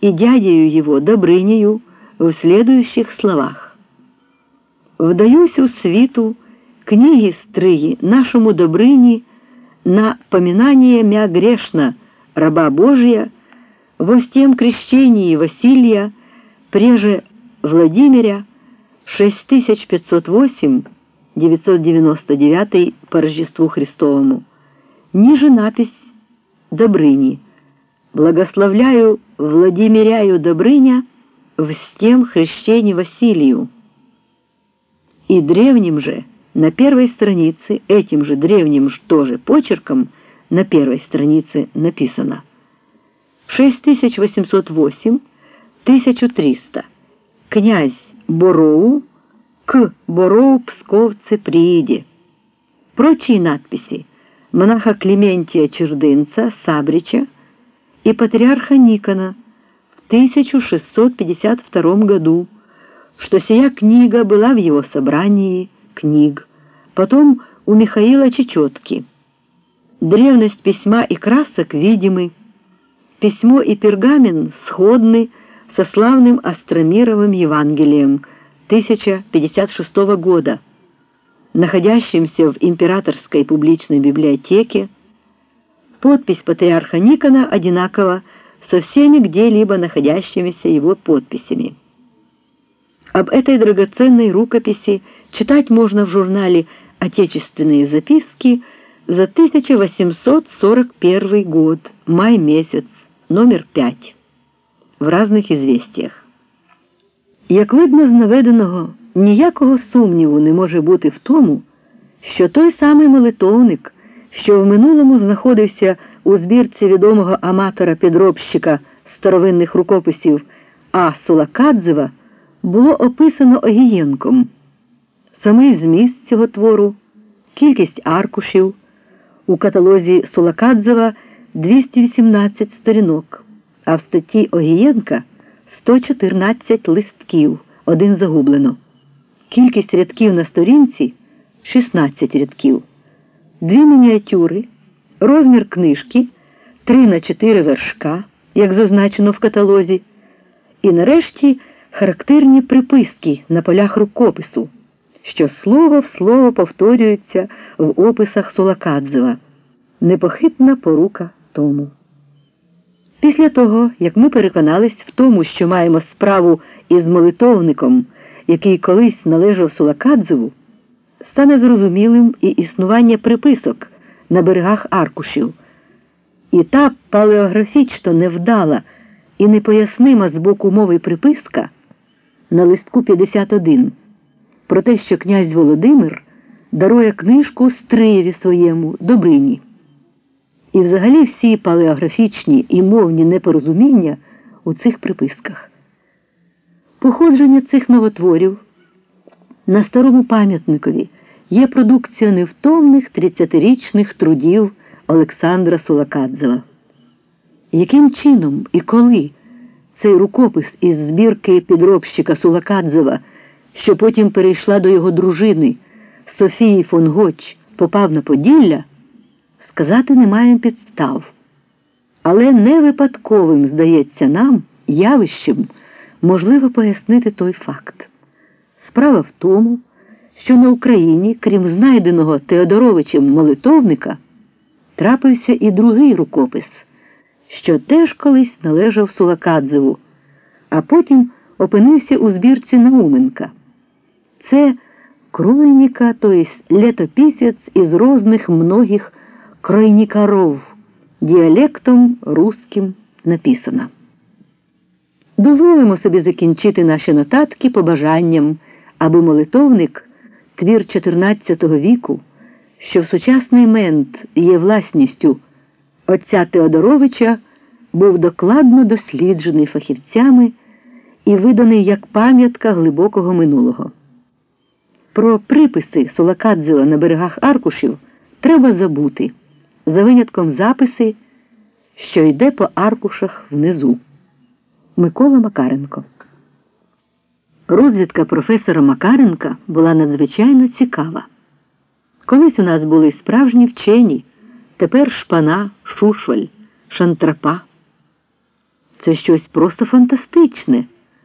и дядею его Добрынею в следующих словах. «Вдаюсь у світу книги стрии нашему Добрыни на поминание мя грешно раба Божия во всем крещении Василия, преже Владимиря, 6508-999 по Рождеству Христовому, ниже напись Добрыни. Благословляю Владимиряю Добрыня в стем хрещении Василию. И древним же на первой странице, этим же древним тоже почерком, на первой странице написано 6808-1300. Князь Бороу к Бороу Псковце прииде. Прочие надписи монаха Клементия Чердынца, Сабрича и патриарха Никона в 1652 году, что сия книга была в его собрании книг, потом у Михаила Чечетки. Древность письма и красок видимы, письмо и пергамен сходны со славным Астромировым Евангелием 1056 года, находящимся в императорской публичной библиотеке. Подпись патриарха Никона одинакова со всеми где-либо находящимися его подписями. Об этой драгоценной рукописи читать можно в журнале «Отечественные записки» за 1841 год, май месяц, номер 5 в разних ізвістіях. Як видно з наведеного, ніякого сумніву не може бути в тому, що той самий молитовник, що в минулому знаходився у збірці відомого аматора-підробщика старовинних рукописів А. Сулакадзева, було описано Огієнком. Самий зміст цього твору, кількість аркушів у каталозі Сулакадзева 218 сторінок а в статті Огієнка 114 листків, один загублено. Кількість рядків на сторінці 16 рядків, дві мініатюри, розмір книжки 3 на 4 вершка, як зазначено в каталозі, і нарешті характерні приписки на полях рукопису, що слово в слово повторюються в описах Сулакадзева. Непохитна порука тому. Після того, як ми переконались в тому, що маємо справу із молитовником, який колись належав Сулакадзеву, стане зрозумілим і існування приписок на берегах аркушів. І та палеографічно невдала і непояснима з боку мови приписка на листку 51 про те, що князь Володимир дарує книжку Стриєві своєму Добрині. І взагалі всі палеографічні і мовні непорозуміння у цих приписках. Походження цих новотворів на старому пам'ятникові є продукція невтомних 30-річних трудів Олександра Сулакадзева. Яким чином і коли цей рукопис із збірки підробщика Сулакадзева, що потім перейшла до його дружини Софії фон Гоч, попав на Поділля? сказати не маємо підстав. Але не випадковим, здається нам, явищем можливо пояснити той факт. Справа в тому, що на Україні, крім знайденого Теодоровичем молитовника, трапився і другий рукопис, що теж колись належав Сулакадзеву, а потім опинився у збірці Науменка. Це Круйніка, тобто летописець із розних многих кройникаров діалектом руським написано. Дозволимо собі закінчити наші нотатки побажанням, аби молитовник, твір XIV віку, що в сучасний мент є власністю отця Теодоровича, був докладно досліджений фахівцями і виданий як пам'ятка глибокого минулого. Про приписи Сулакадзева на берегах аркушів треба забути за винятком записи, що йде по аркушах внизу. Микола Макаренко. Розвідка професора Макаренка була надзвичайно цікава. Колись у нас були справжні вчені, тепер шпана, шушваль, шантрапа. це щось просто фантастичне.